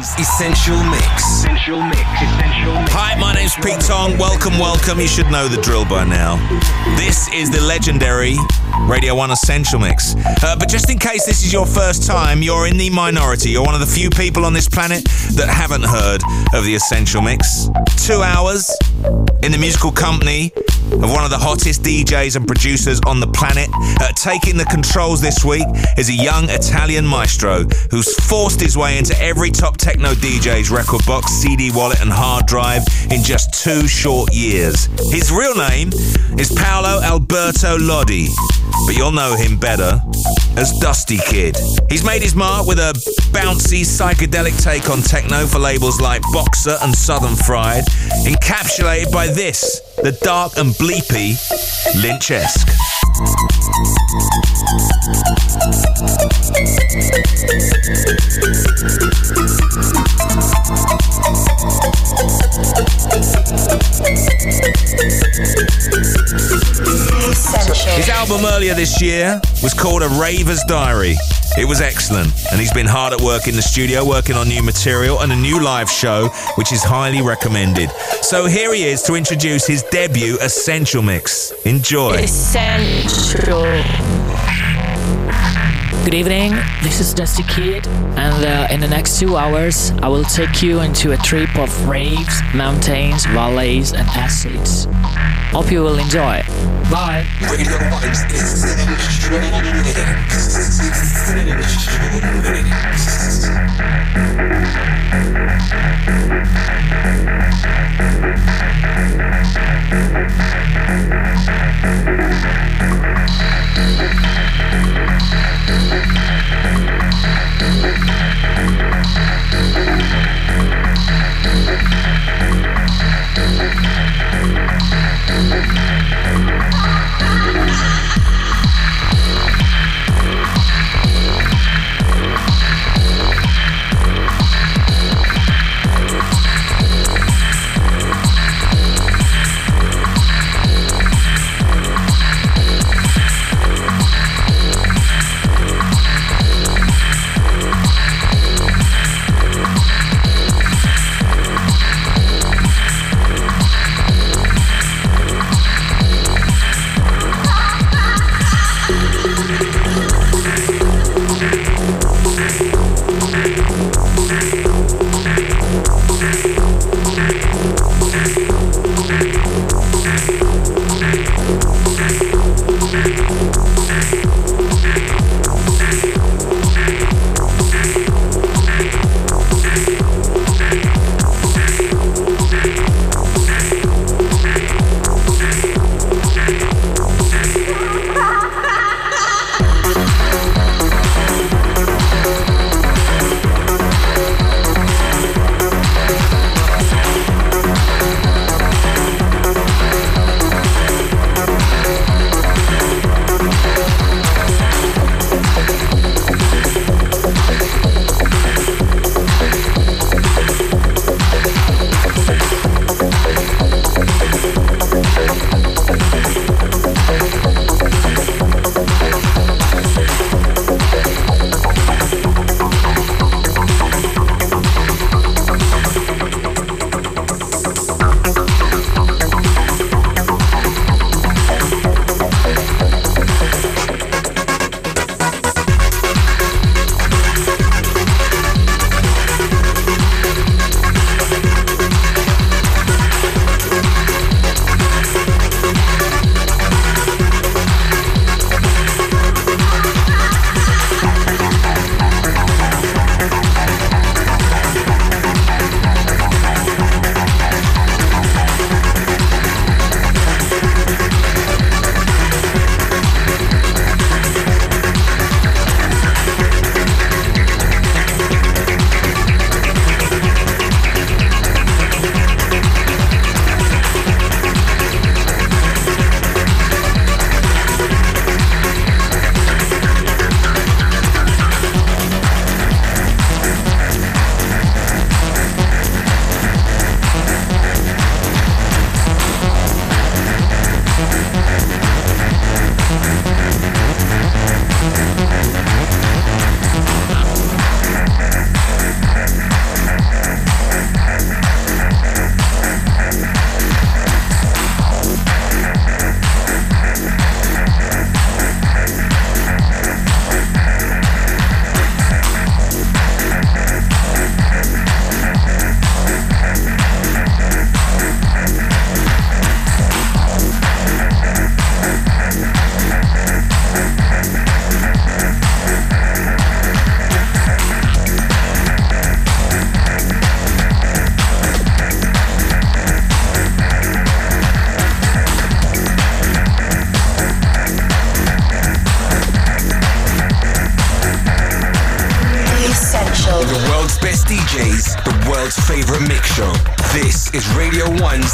Essential Mix. Essential Mix. Essential Mix. Hi, my name's Pete Tong. Welcome, welcome. You should know the drill by now. This is the legendary Radio 1 Essential Mix. Uh, but just in case this is your first time, you're in the minority. You're one of the few people on this planet that haven't heard of the Essential Mix. Two hours in the musical company of one of the hottest DJs and producers on the planet. Uh, taking the controls this week is a young Italian maestro who's forced his way into every top techno DJ's record box, CD wallet, and hard drive in just two short years. His real name is Paolo Alberto Lodi, but you'll know him better as Dusty Kid. He's made his mark with a bouncy psychedelic take on techno for labels like Boxer and Southern Fried, encapsulated by this, the dark and bleepy Lynch-esque. His album earlier this year was called A Raver's Diary. It was excellent, and he's been hard at work in the studio working on new material and a new live show, which is highly recommended. So here he is to introduce his debut Essential Mix. Enjoy. Essential. Good evening, this is Dusty Kid, and uh, in the next two hours, I will take you into a trip of raves, mountains, valleys, and acids. Hope you will enjoy. Bye!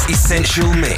Essential Mix.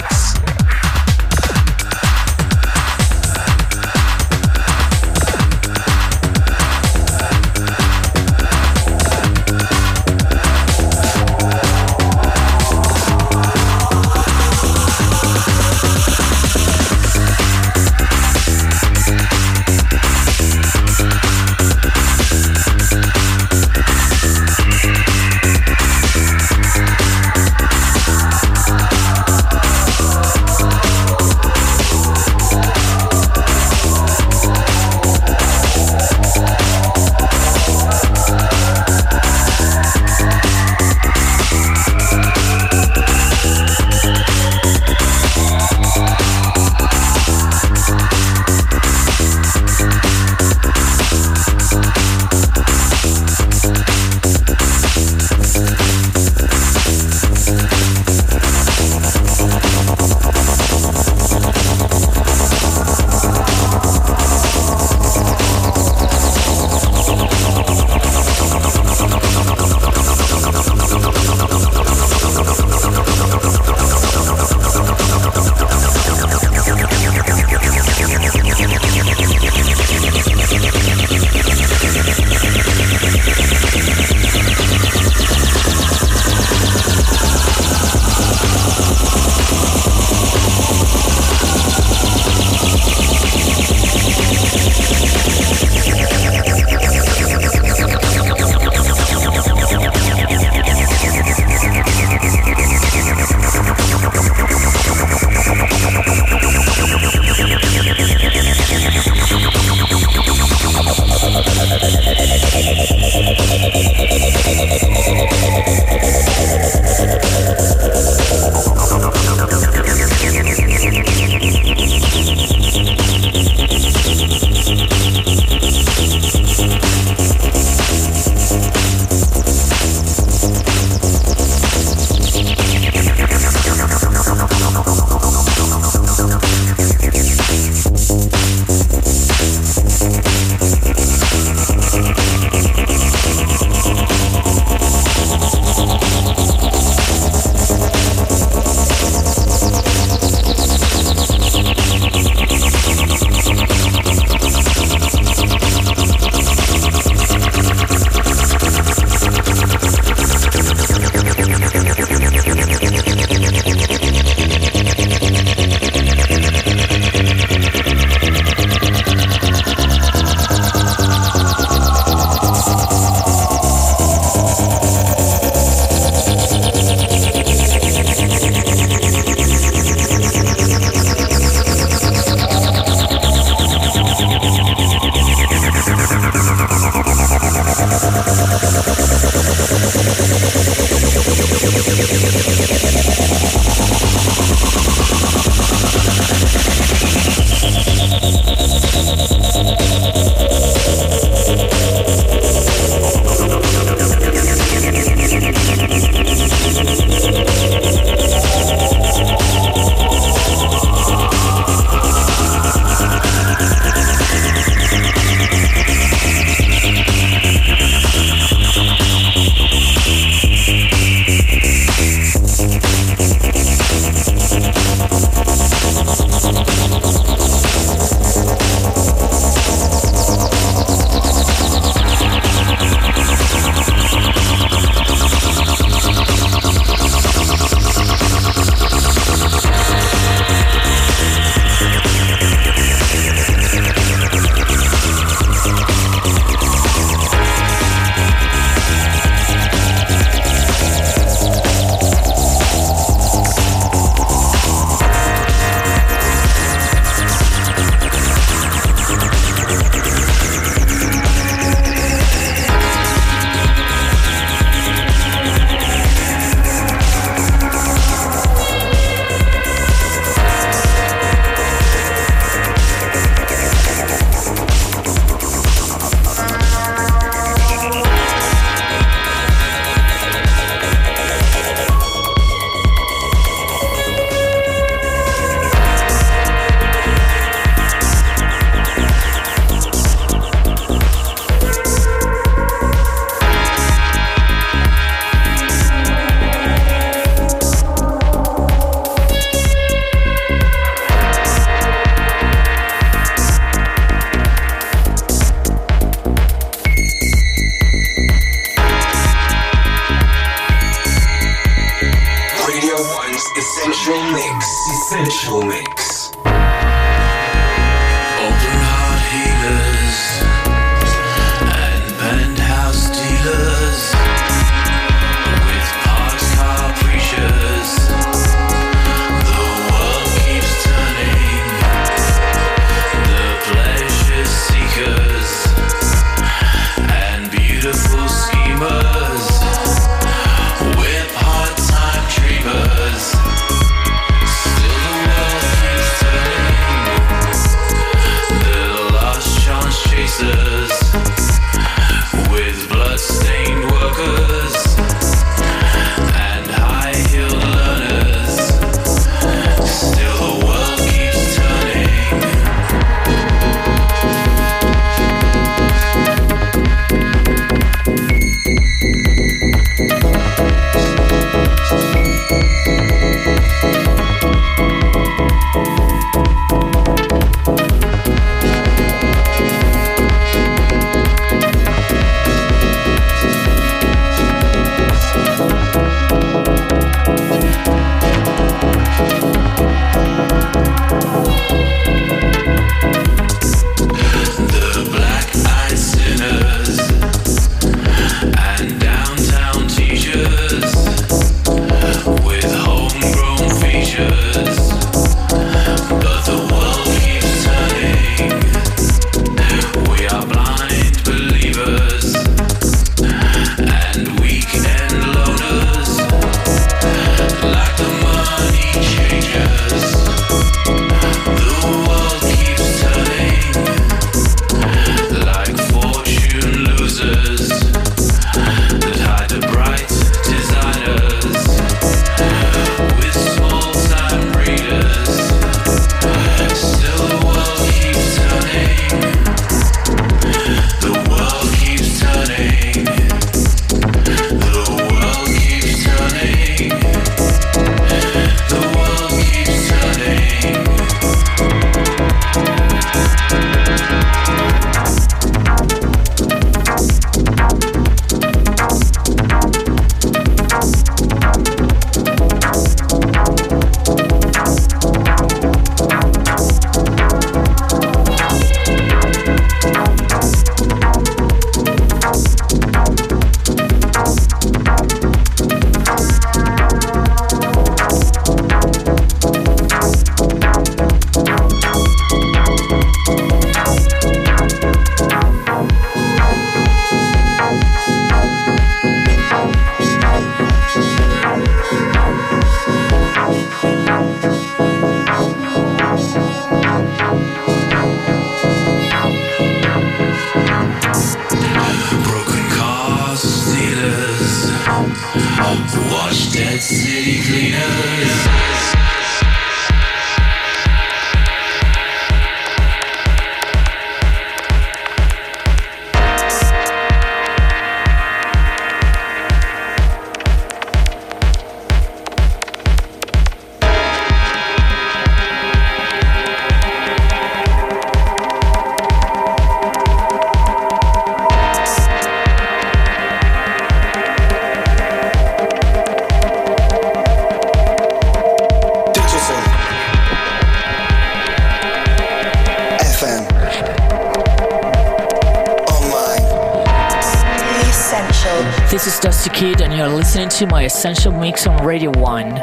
This is Dusty Kid, and you're listening to my Essential Mix on Radio 1.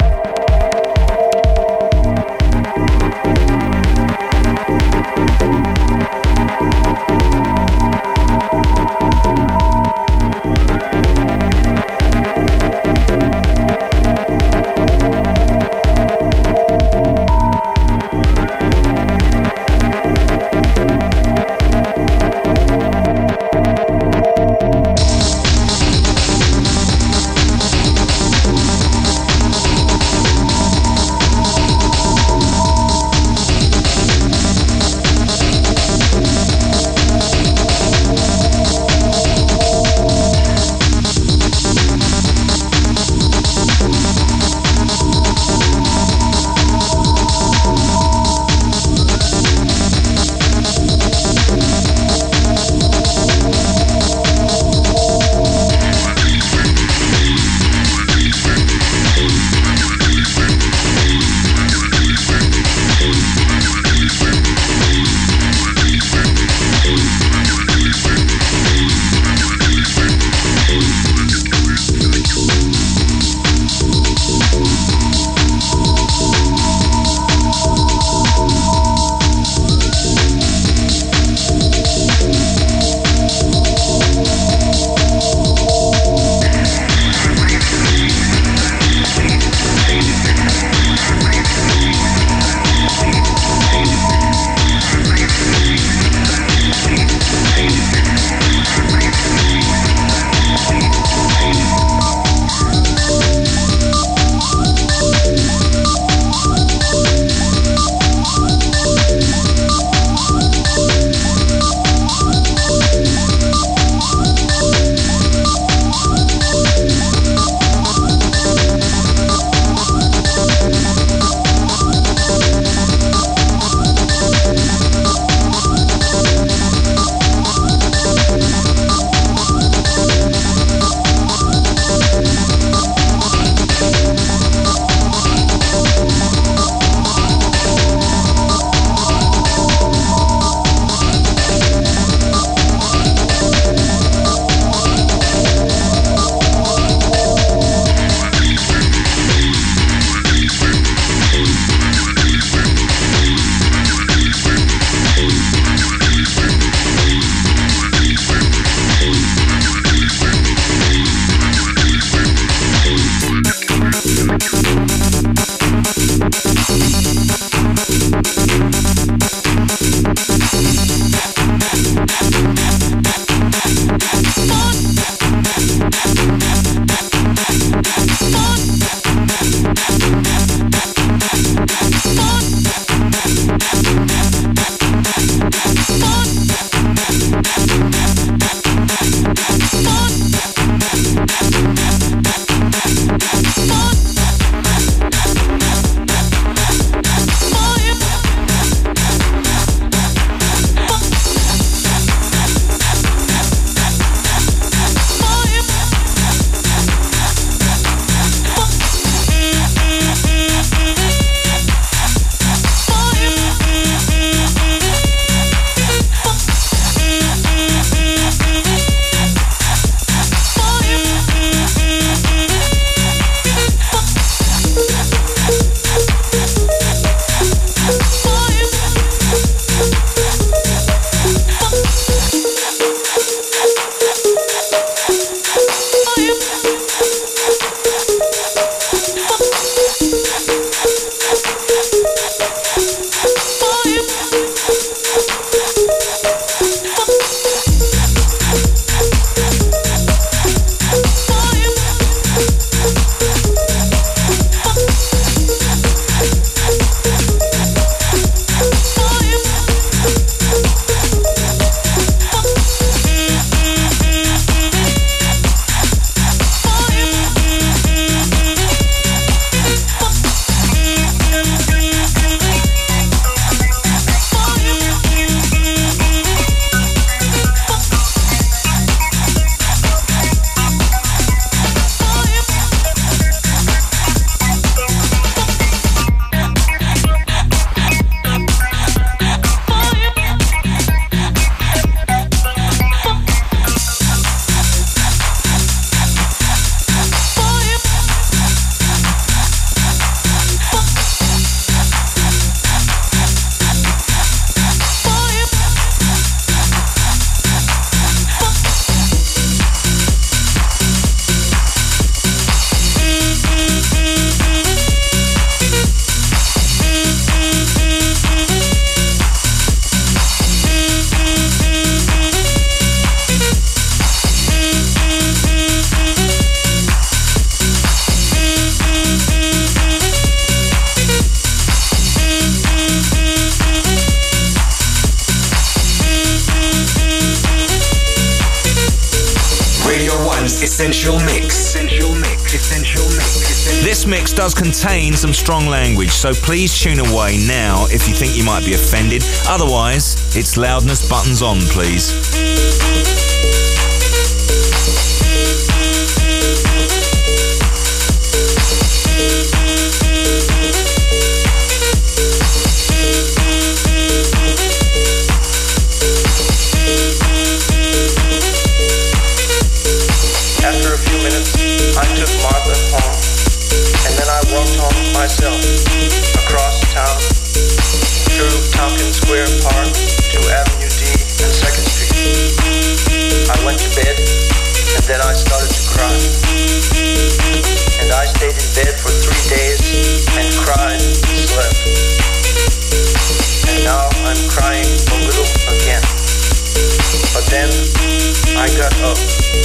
strong language, so please tune away now if you think you might be offended. Otherwise, it's loudness buttons on, please.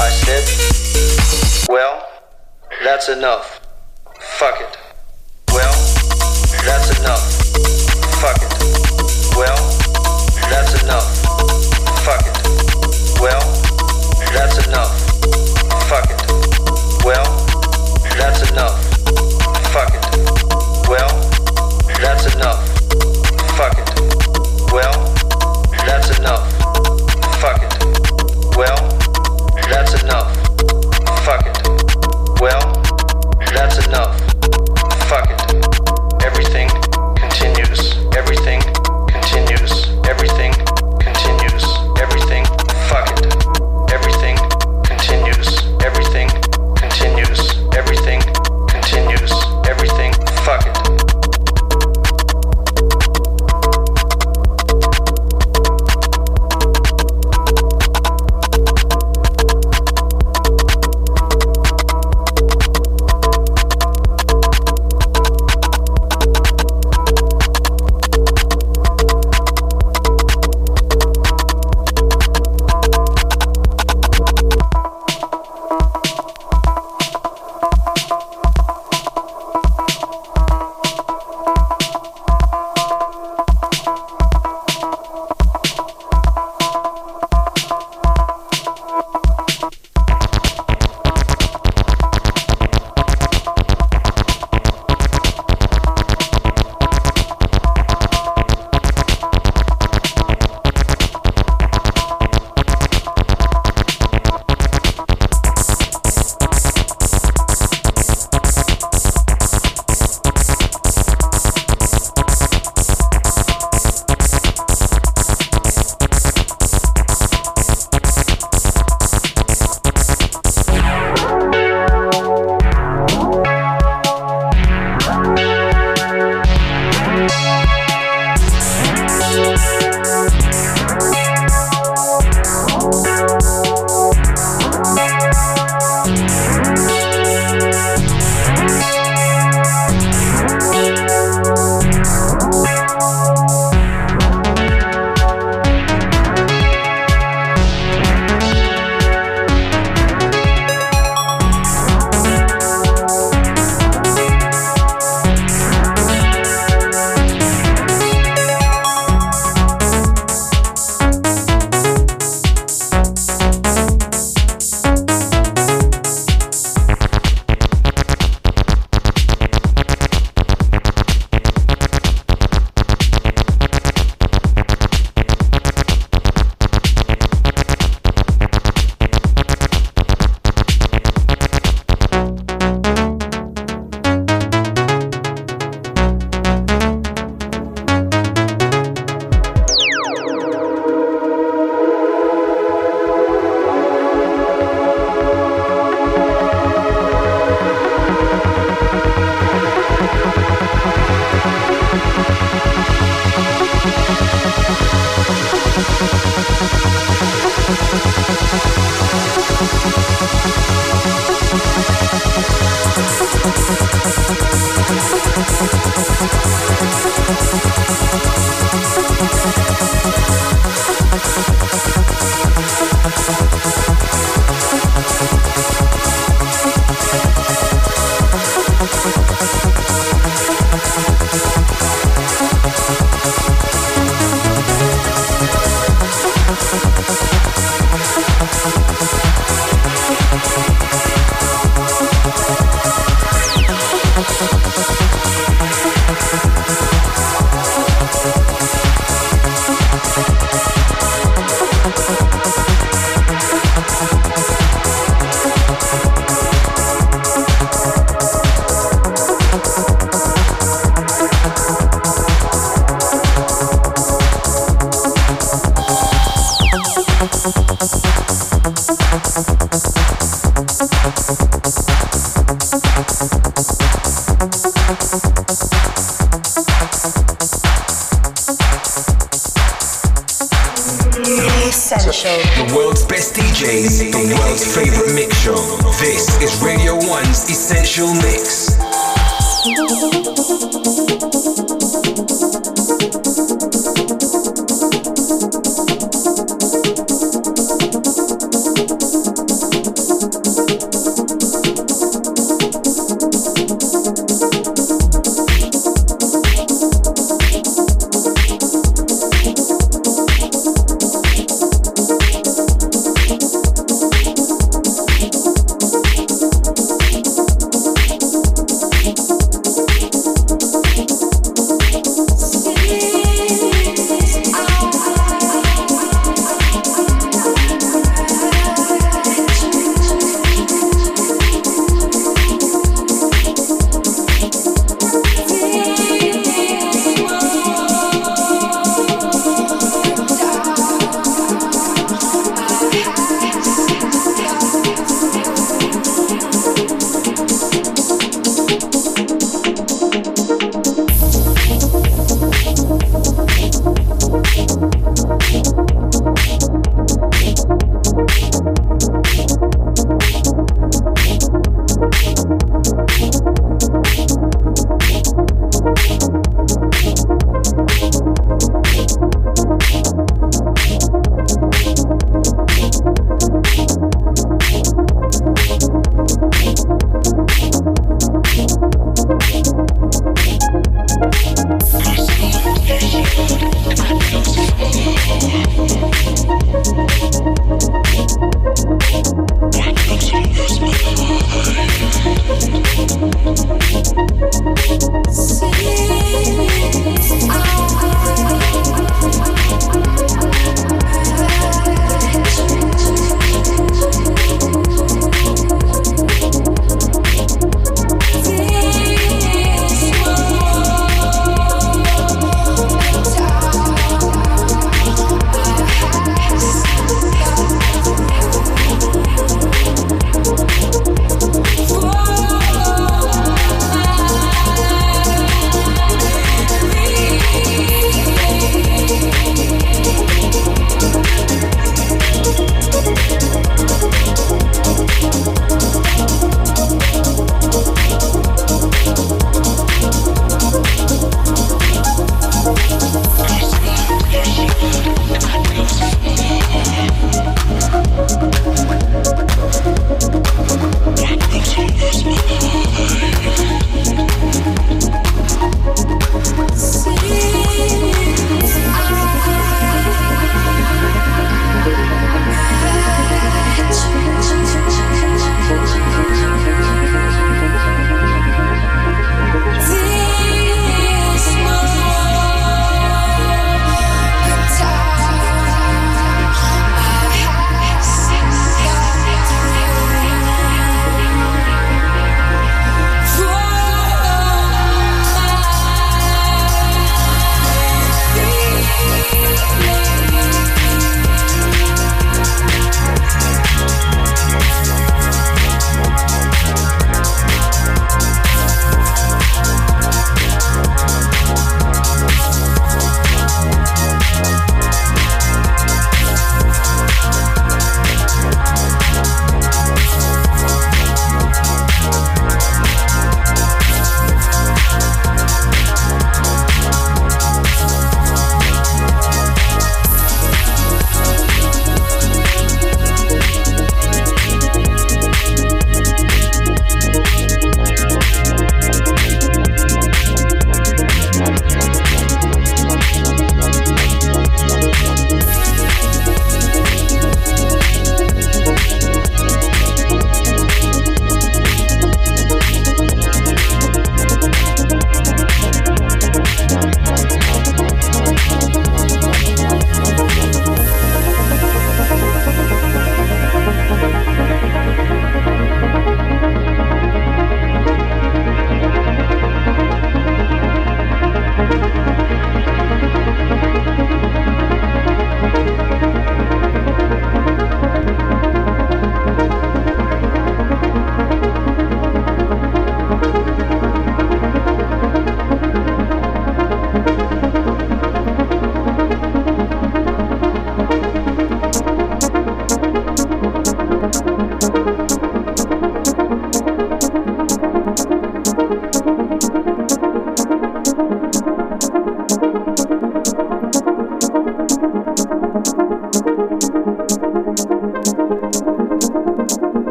I said, Well, that's enough. This is Radio 1's Essential Mix.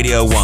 Radio 1.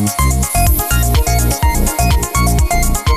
Thank you.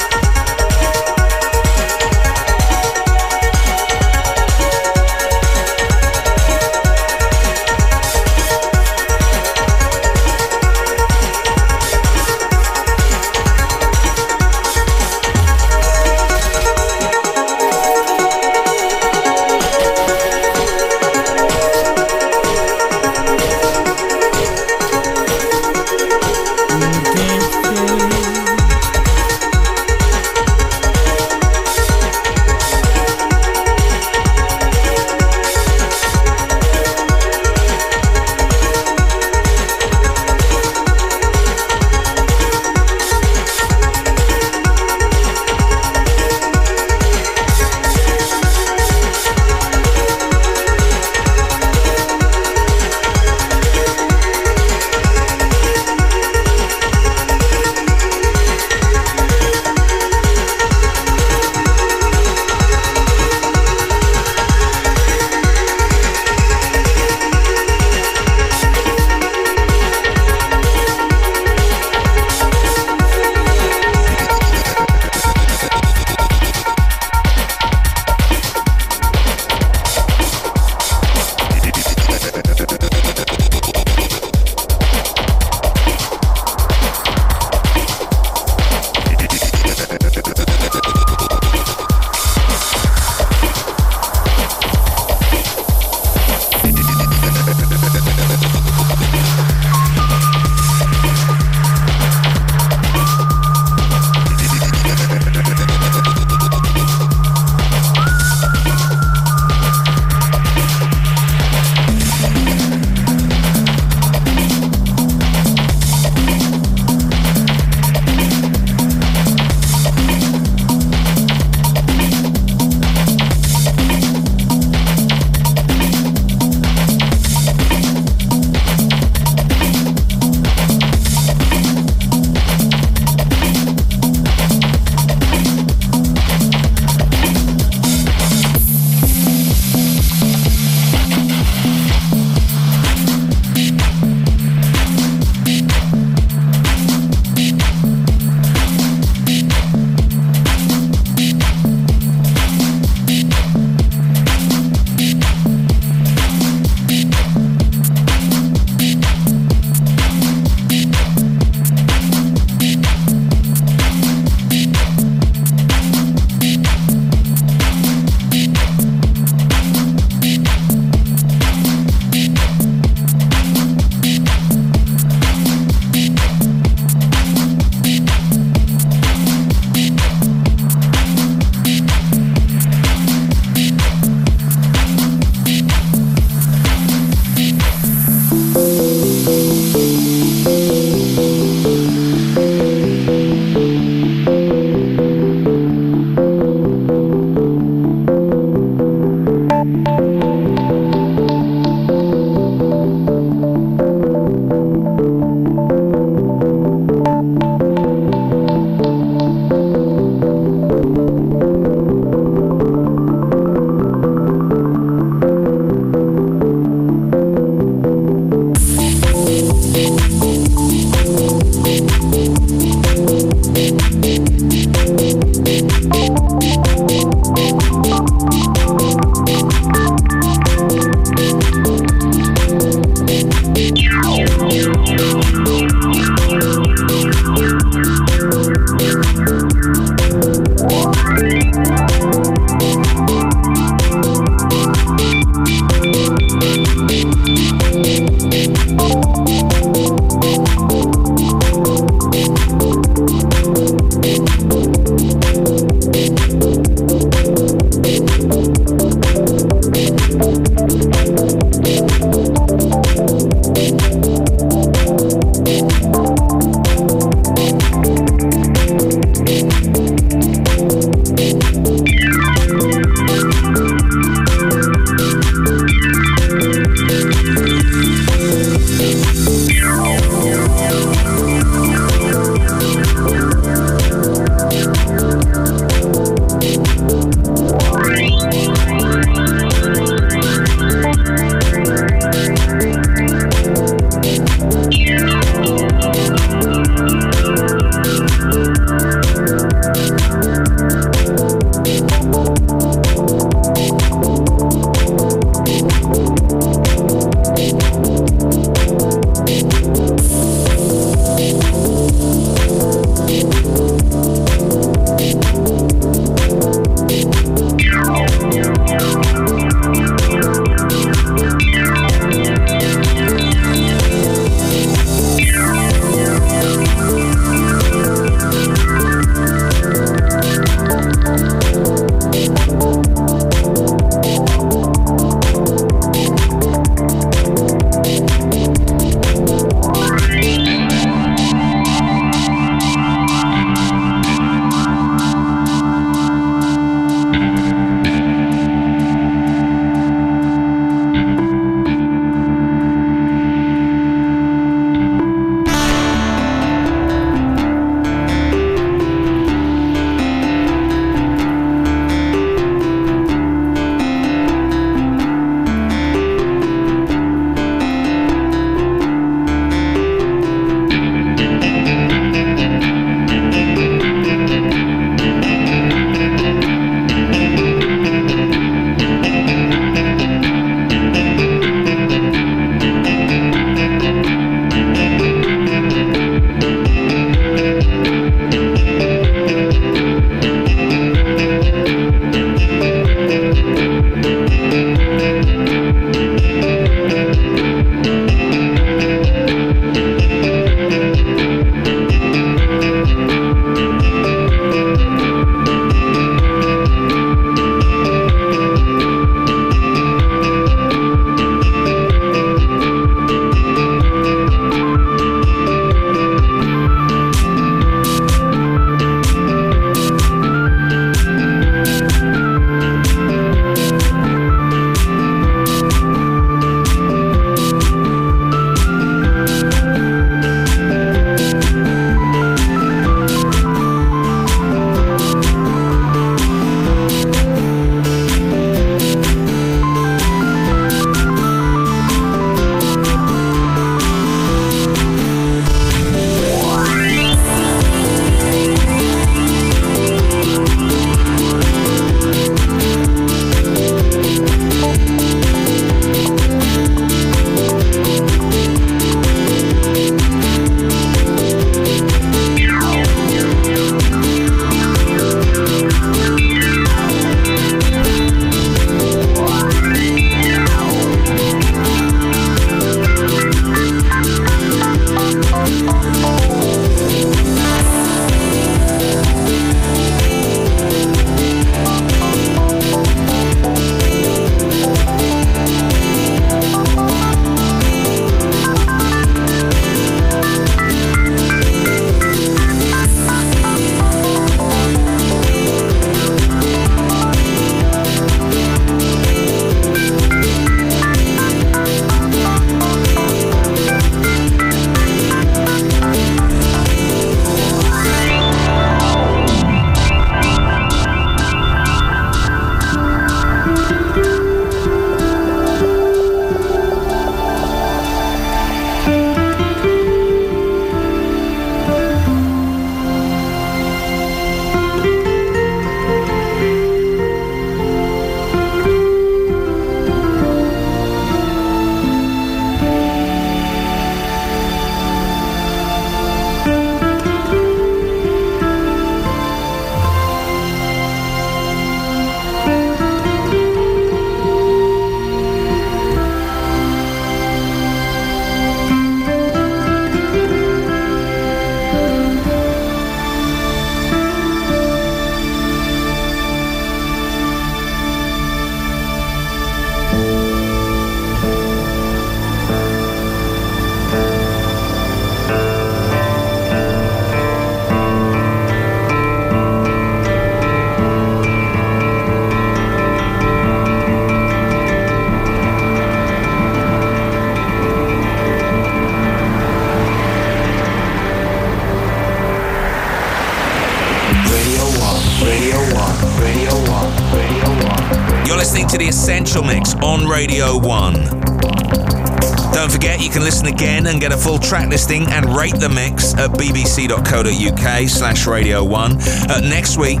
Track listing and rate the mix at bbc.co.uk slash Radio 1. Uh, next week,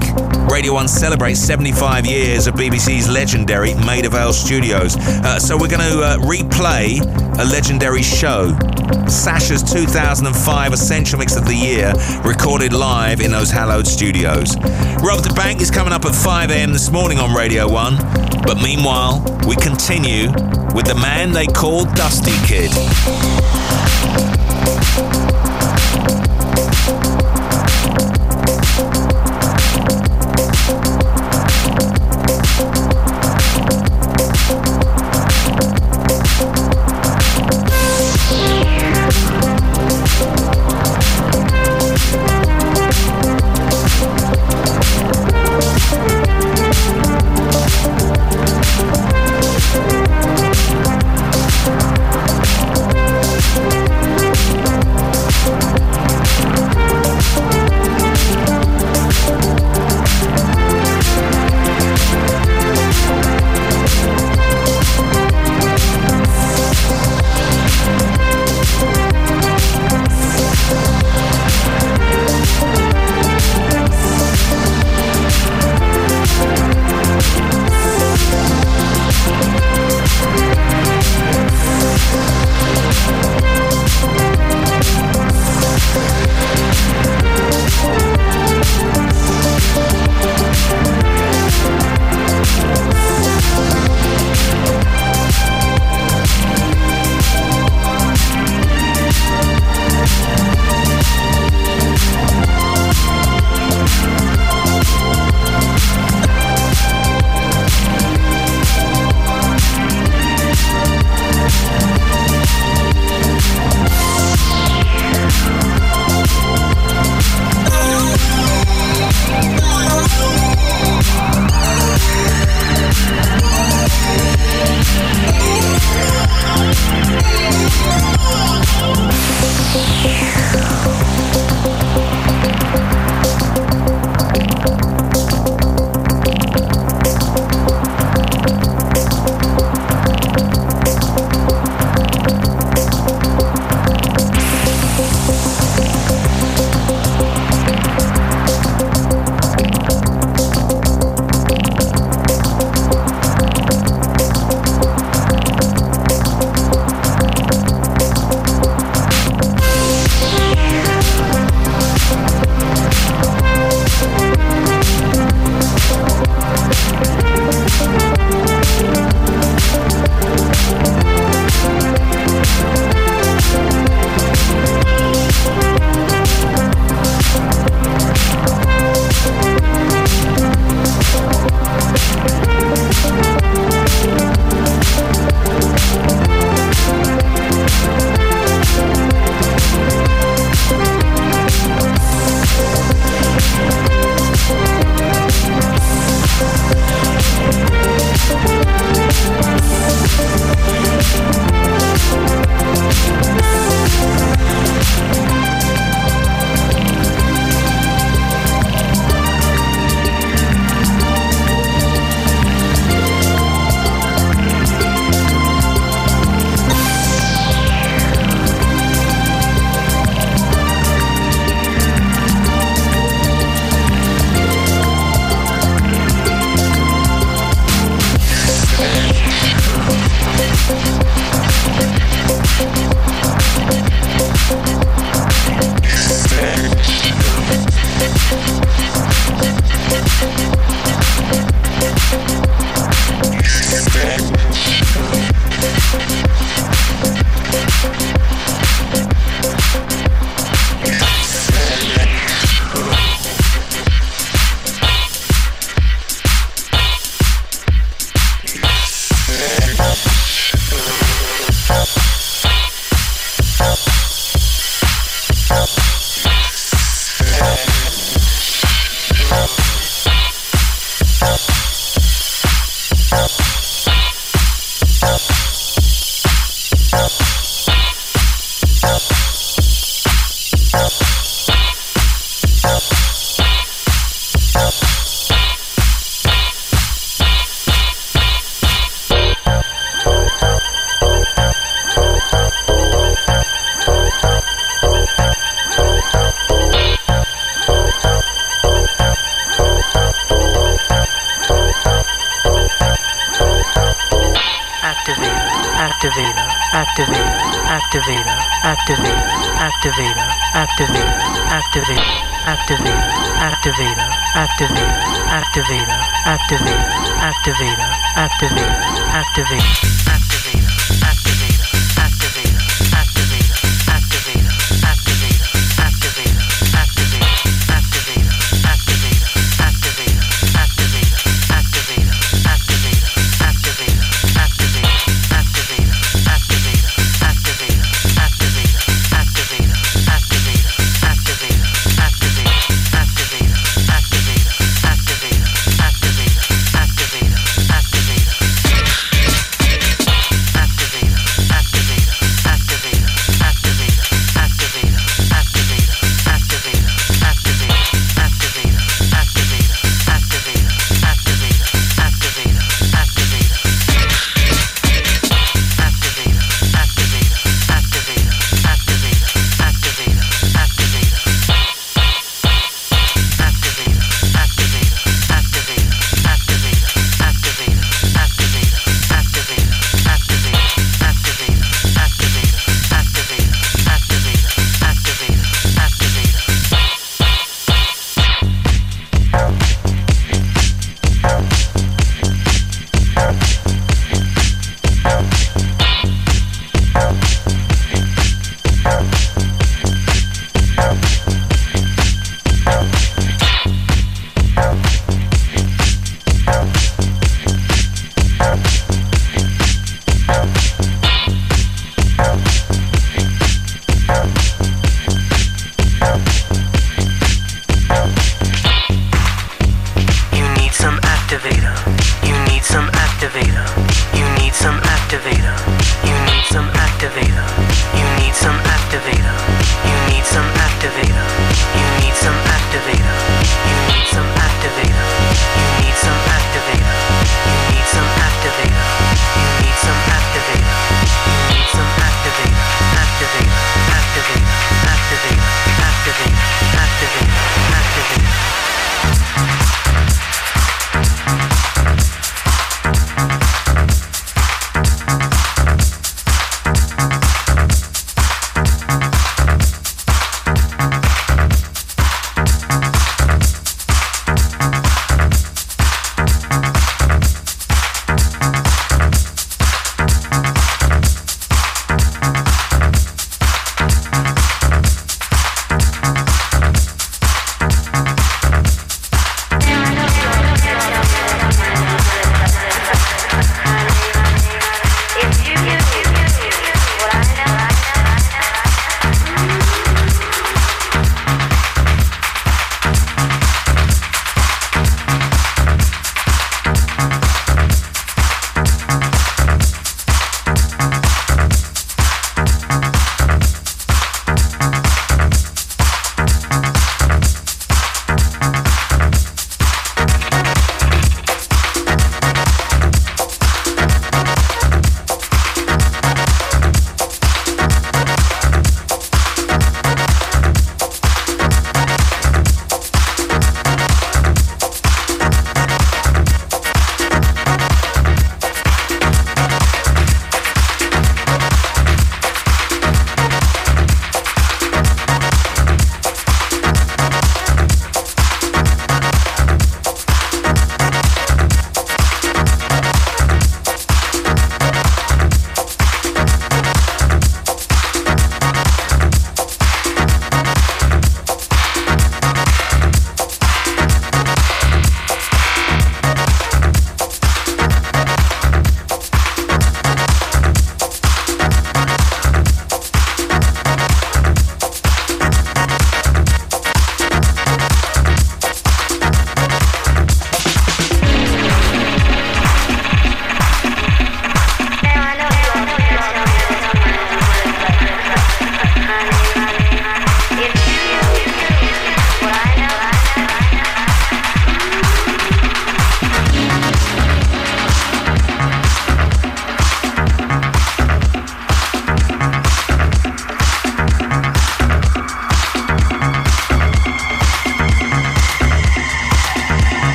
Radio 1 celebrates 75 years of BBC's legendary Maida Vale studios. Uh, so we're going to uh, replay a legendary show. Sasha's 2005 Essential Mix of the Year, recorded live in those hallowed studios. Rob da Bank is coming up at 5am this morning on Radio 1. But meanwhile, we continue with the man they call Dusty Kid. Thank you.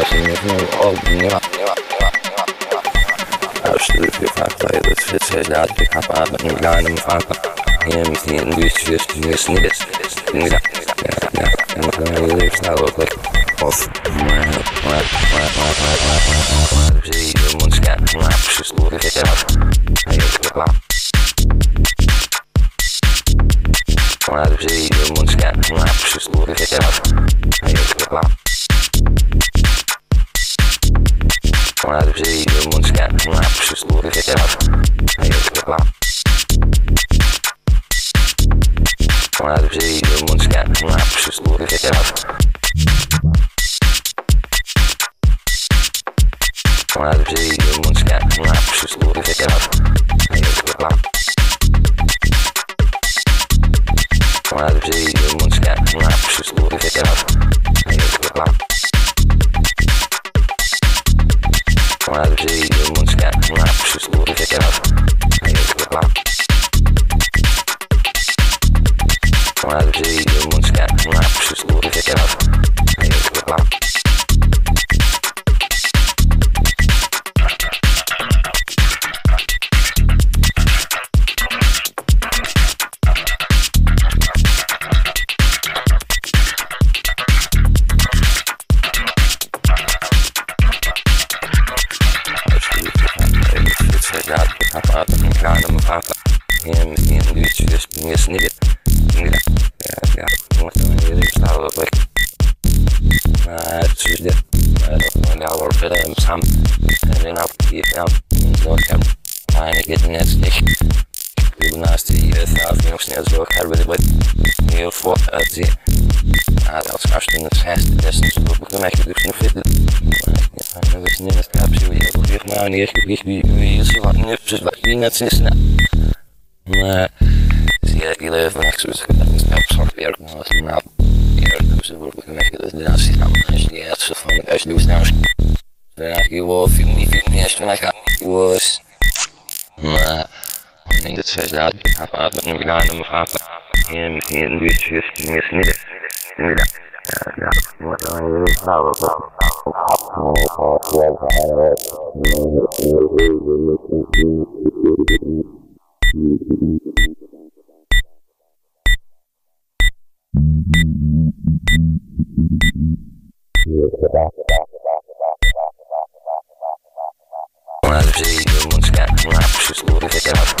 Luister niet me op. Ja, ja, ja, ja, ja. Absoluut, je vraagt bij dat zit zij dat ik heb aan het het aan hem vakken. Je moet niet in dus het dus niet. Ja, ja, het En dan kan je liefst nou het lekker. Of. Zie je moet het maar precies hoe ik het heb. Hij het klaar. Maar zie je moet het maar precies hoe ik het heb. Hij het klaar. Ладно, все идем, он снят, на пшесту, хотя бы. А я сказала. Ладно, все идем, он снят, на пшесту, хотя бы. Ладно, все идем, он снят, на пшесту, хотя бы. А я сказала. Ладно, все идем, он снят, на пшесту, хотя бы. А я сказала. Papa, Adam, Papa. En, en YouTube is niet. Ja, ja, moet dan weer staan op weg. Maar het is dit. Maar daar wordt verder hem samen. En dan op die film. Zo kan. Maar ik het net not Ik ben naast die vrouw nog snel zo gerbeden. Wat heel voort uitzien. Maar als gasten het zesde, dat is niet zo goed. Dan heb je dus nog verder не оставшего я был Герман, я их вижу, а мне все и нацистно. Но я и лев в Нексус, когда не стал сорт верх, но если на первом же вырву, когда я для нас и там, значит, я все фон, я жду с нами. Да, его фильм не фильм, я что на как его с... Но он не сказал, а потом глянул в аппарат, и мне не чувствовал, не смеялся. Well, if you want to get collapse, just look it up.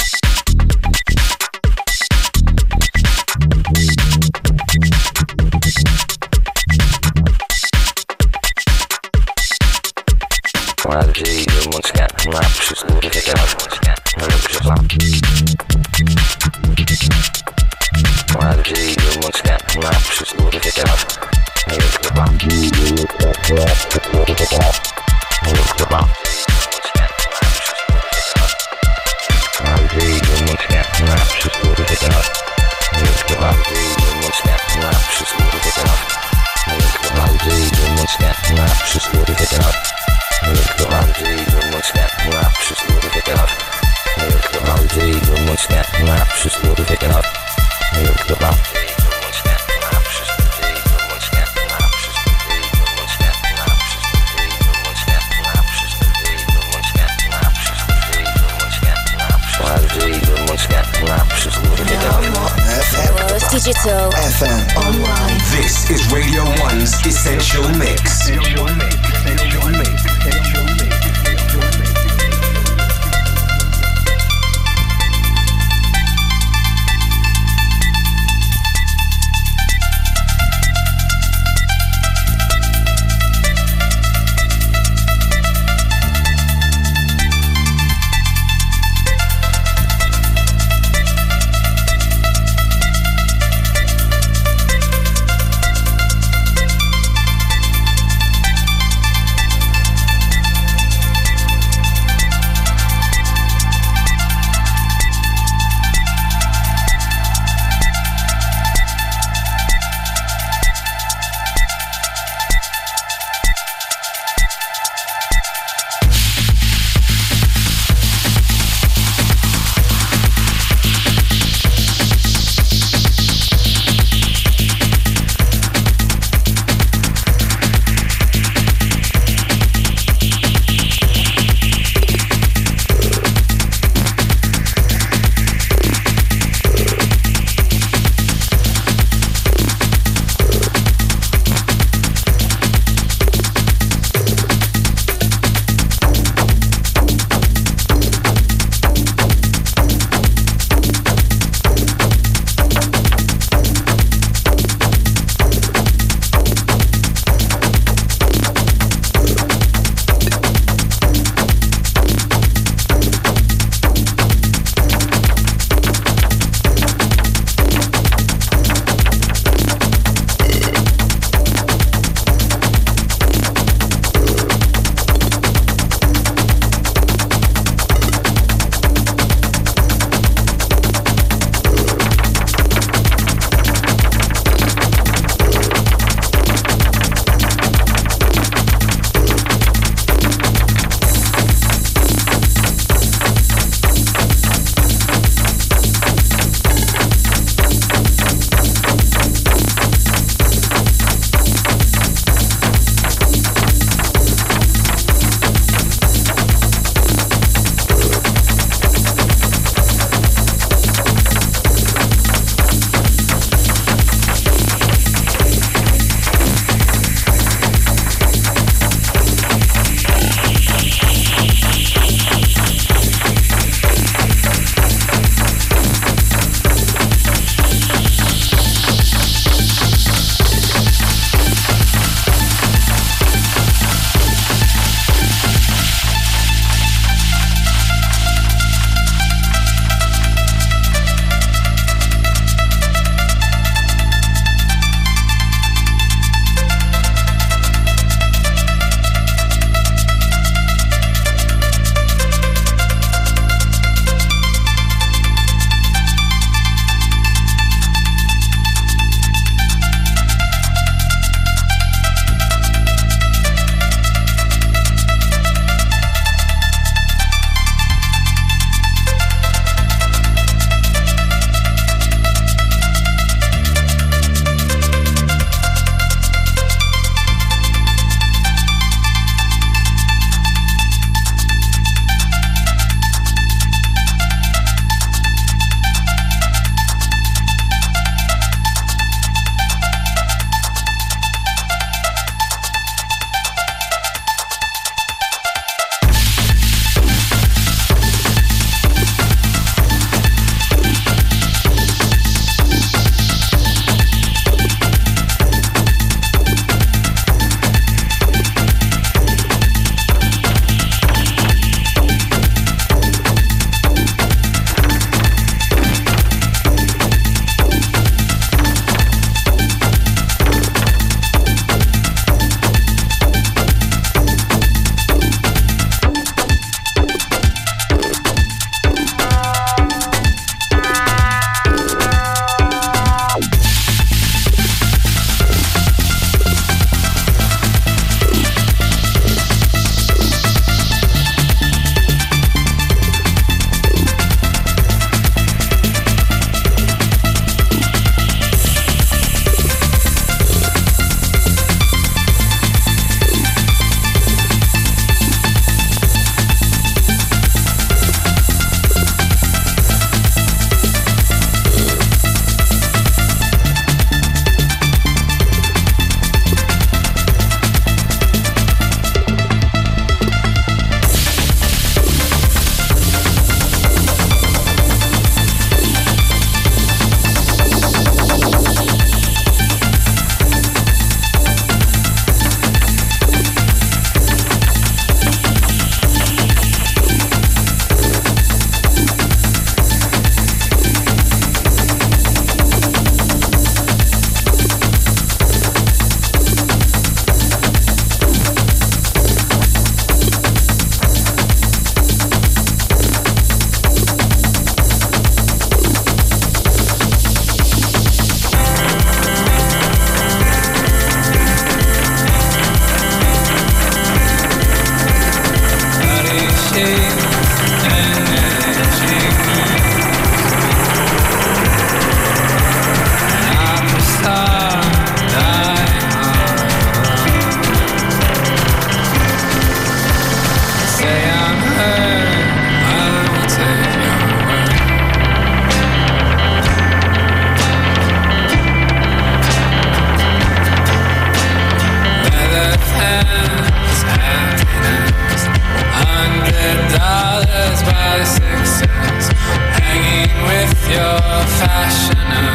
You're fashion.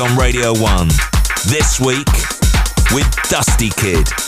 On Radio 1. This week with Dusty Kid.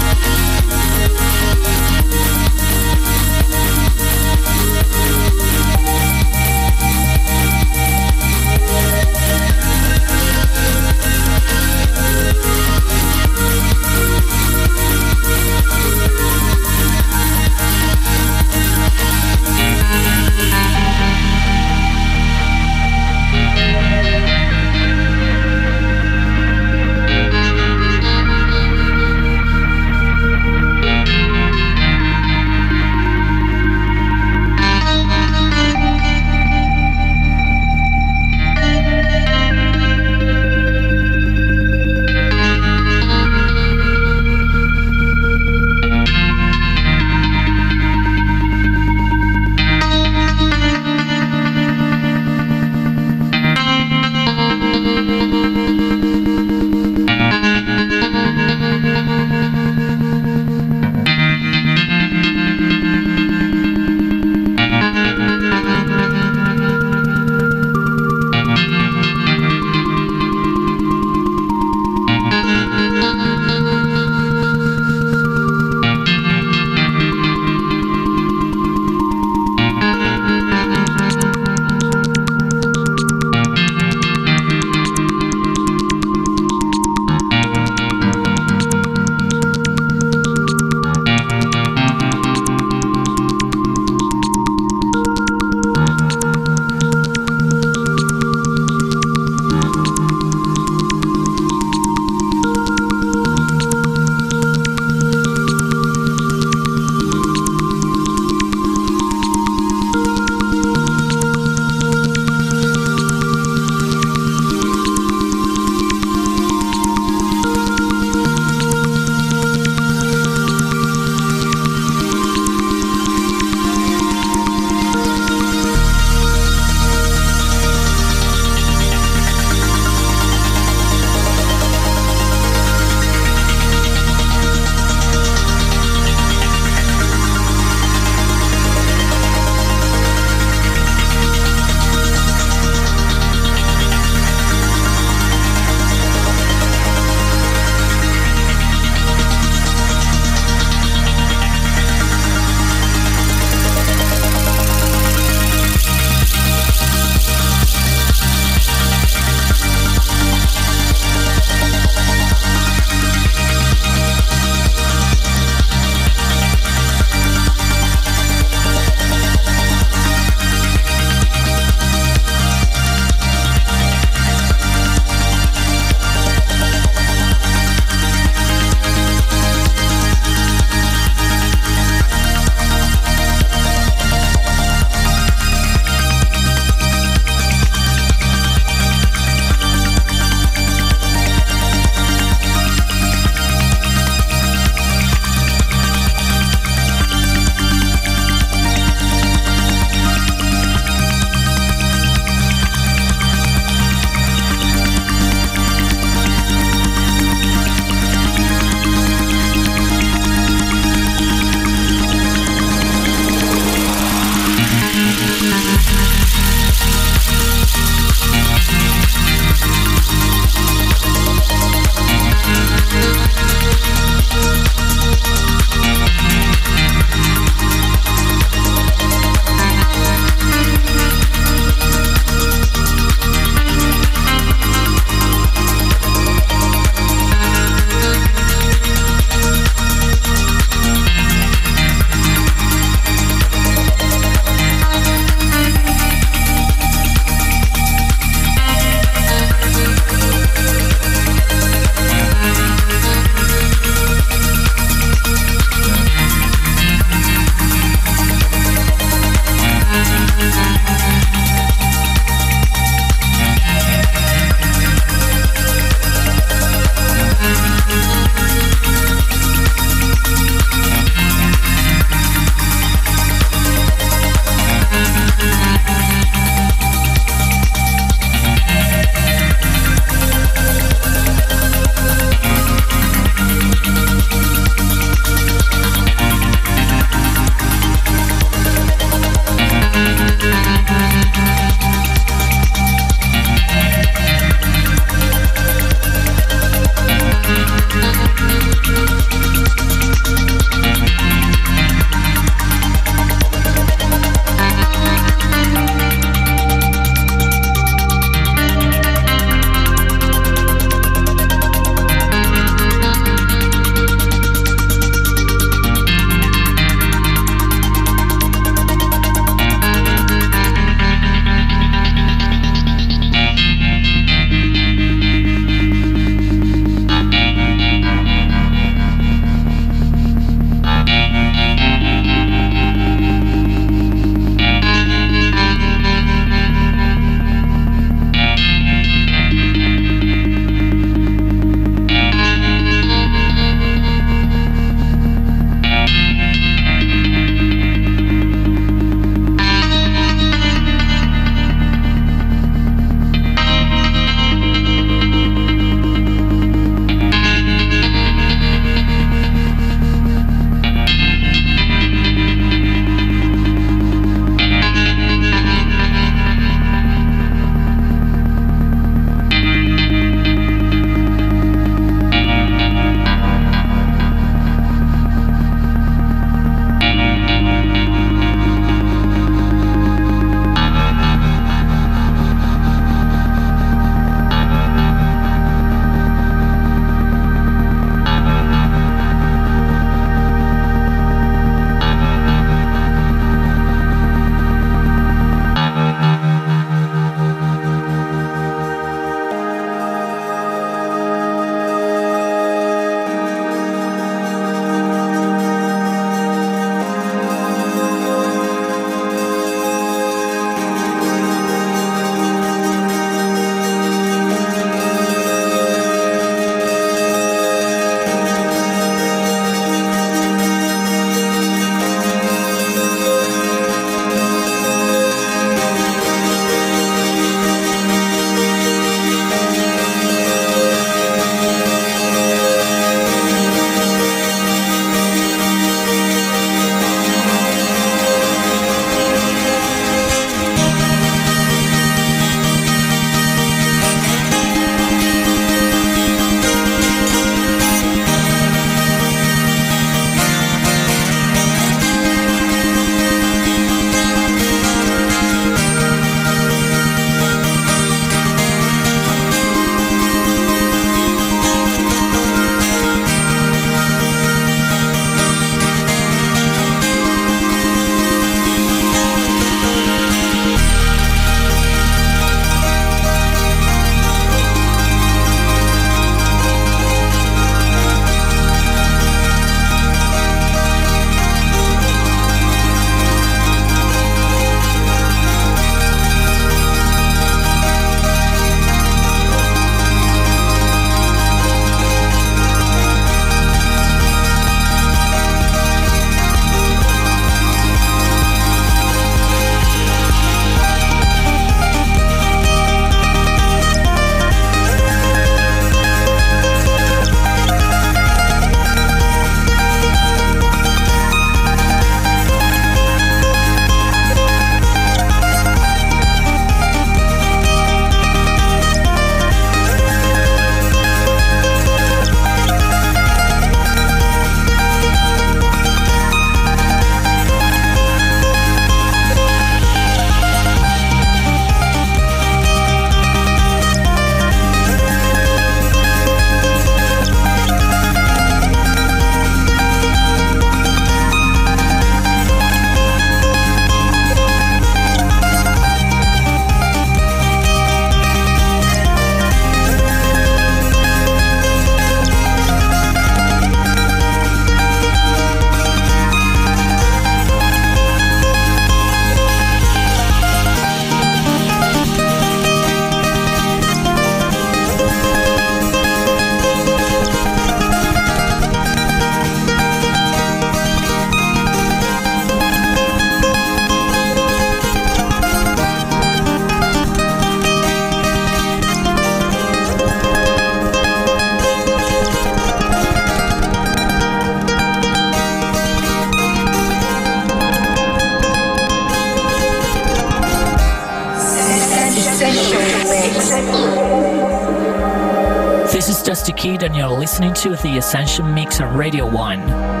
Kid and you're listening to The Essential Mix on Radio 1.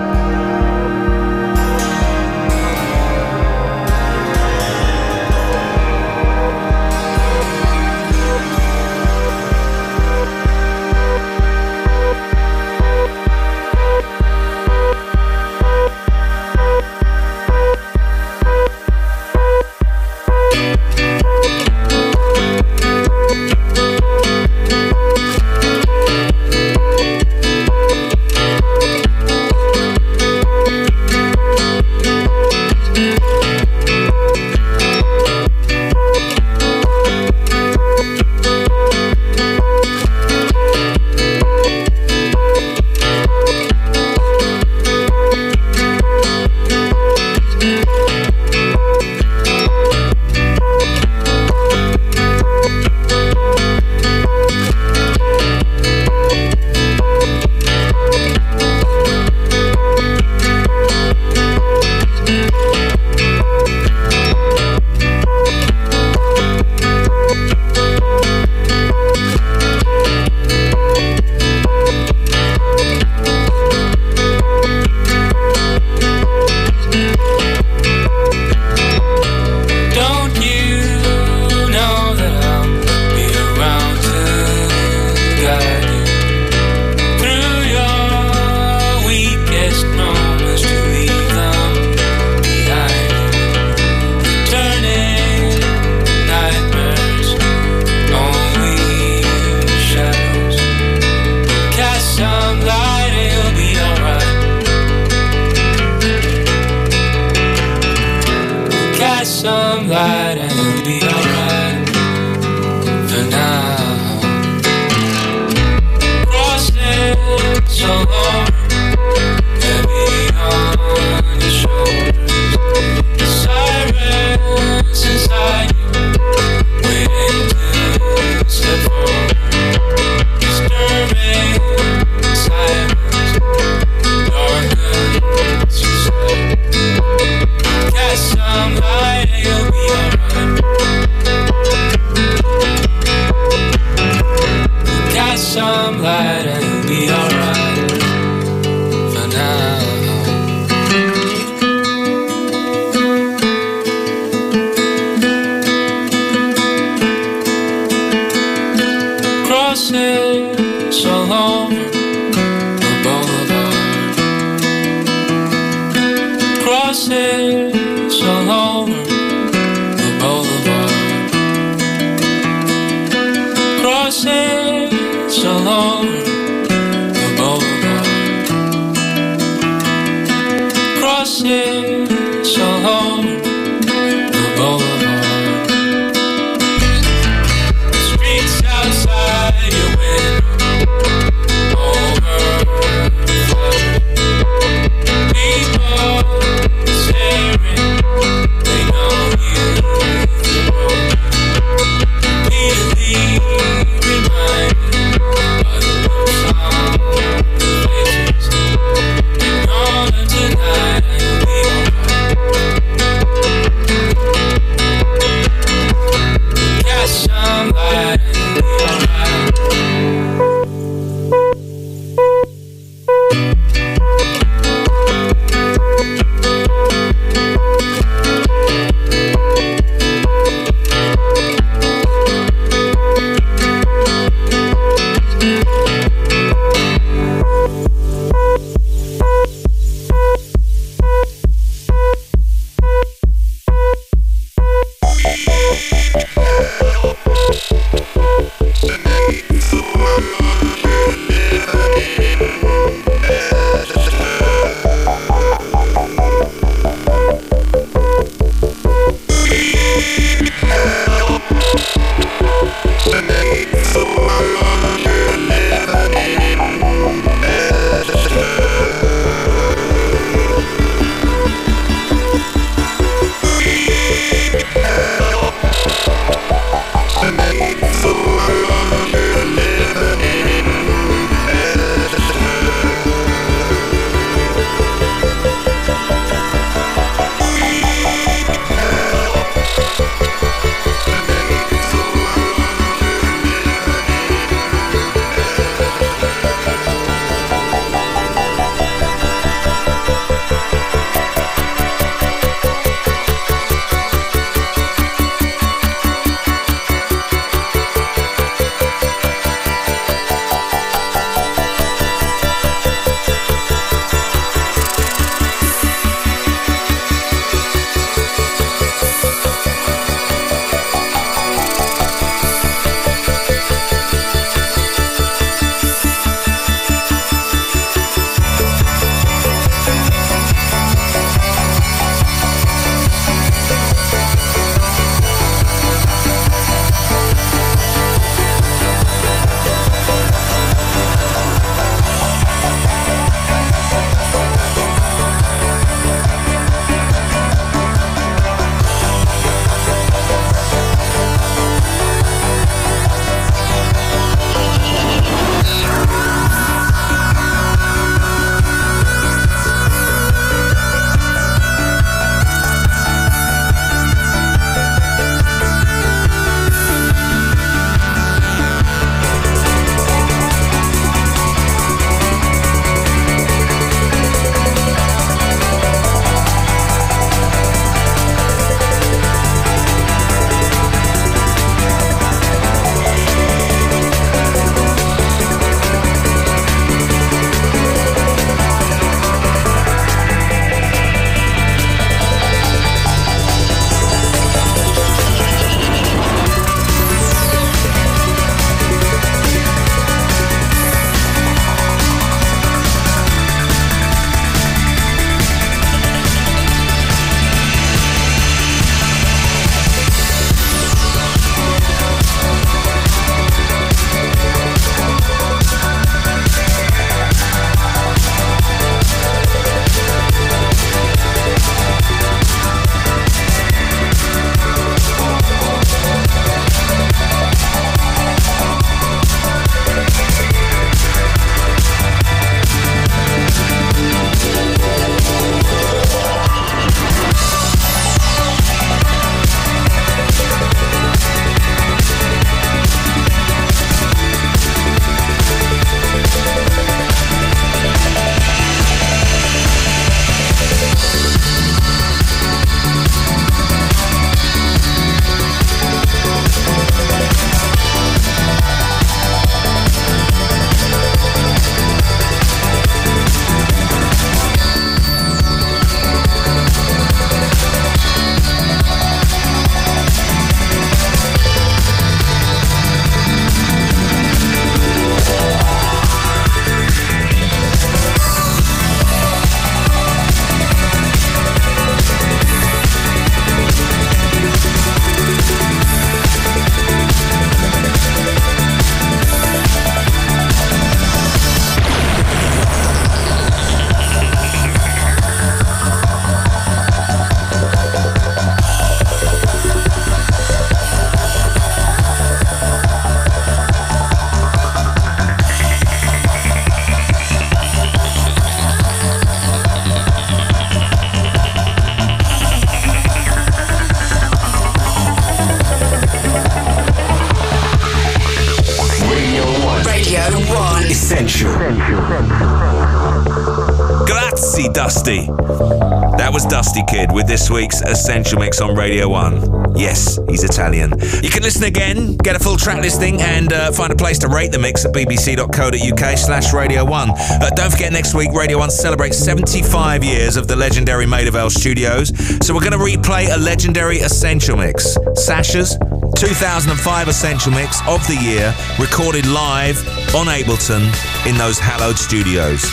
Essential Mix on Radio 1. Yes, he's Italian. You can listen again, get a full track listing, and uh, find a place to rate the mix at bbc.co.uk slash Radio 1. Uh, don't forget, next week, Radio 1 celebrates 75 years of the legendary Maida Vale studios, so we're going to replay a legendary Essential Mix. Sasha's 2005 Essential Mix of the year, recorded live on Ableton in those hallowed studios.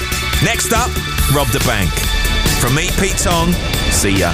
Next up, Rob da Bank. From me, Pete Tong, see ya.